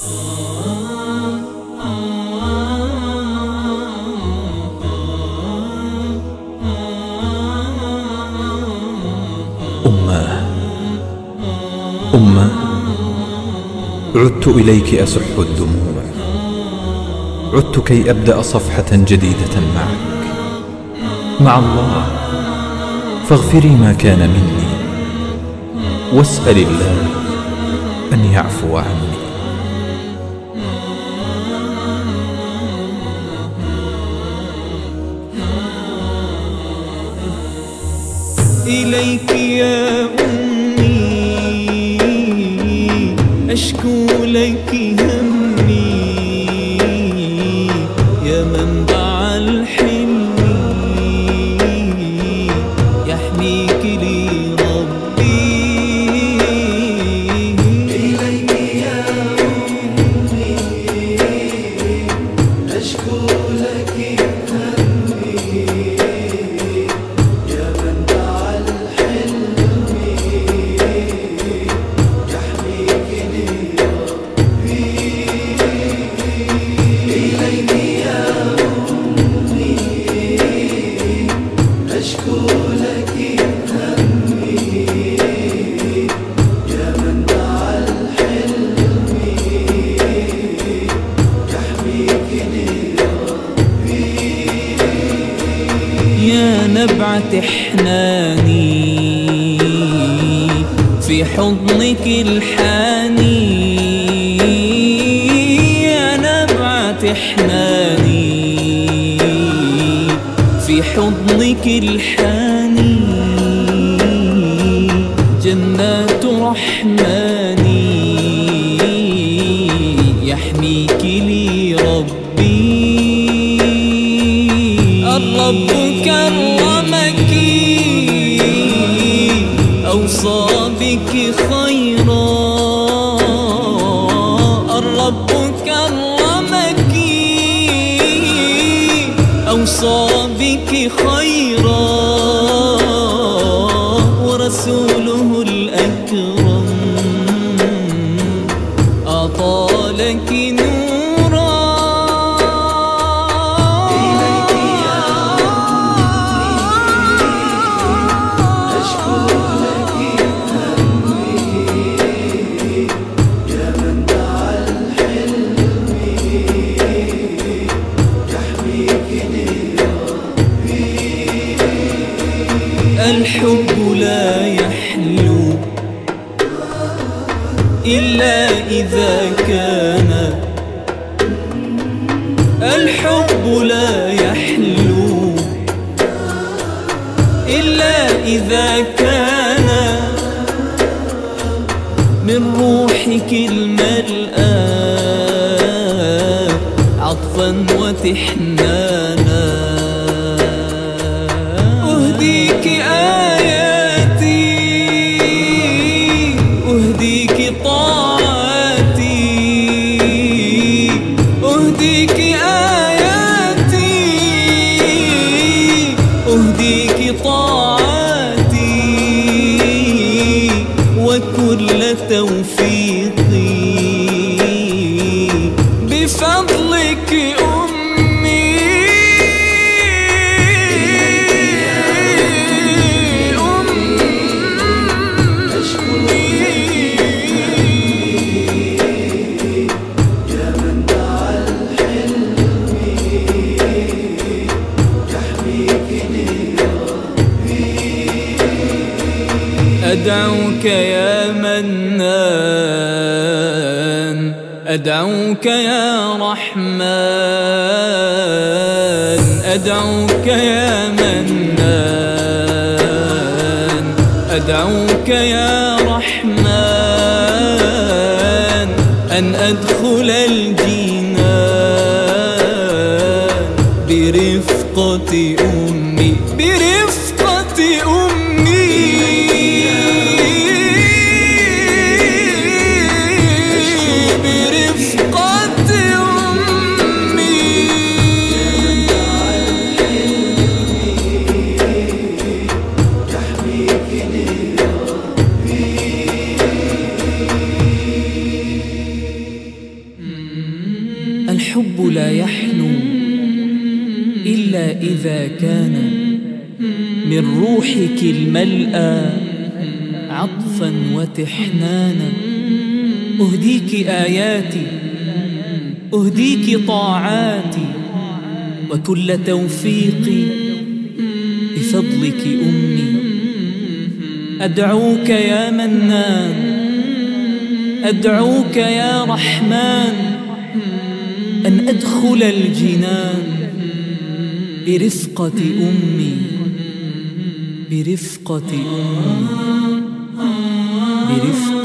أماه أماه عدت إليك أسح الدموع. عدت كي أبدأ صفحة جديدة معك. مع الله. فاغفري ما كان مني. واسأل الله أن يعفو عني. إليك يا أمي أشكو لك همي يا نبعة حناني في حضنك الحاني. يا نبعة حناني في حضنك الحاني. جنات رحماني. يحميك لي ربي الرب كرمك أوصى بك خيرا. الرب كرمك أوصى بك خيرا. ورسوله الأكرم. الحب لا يحلو إلا إذا كان الحب لا يحلو إلا إذا كان من روحك الملآن عطفا وتحنانا آياتي أدعوك يا منان أدعوك يا رحمن أدعوك يا منان أدعوك يا رحمن أن أدخل الجنان برفقة إلا إذا كان من روحك الملأى عطفا وتحنانا. أهديك آياتي أهديك طاعاتي وكل توفيقي بفضلك أمي. أدعوك يا منان أدعوك يا رحمن أن أدخل الجنان. برفقة أمي. برفقة أمي. برفقة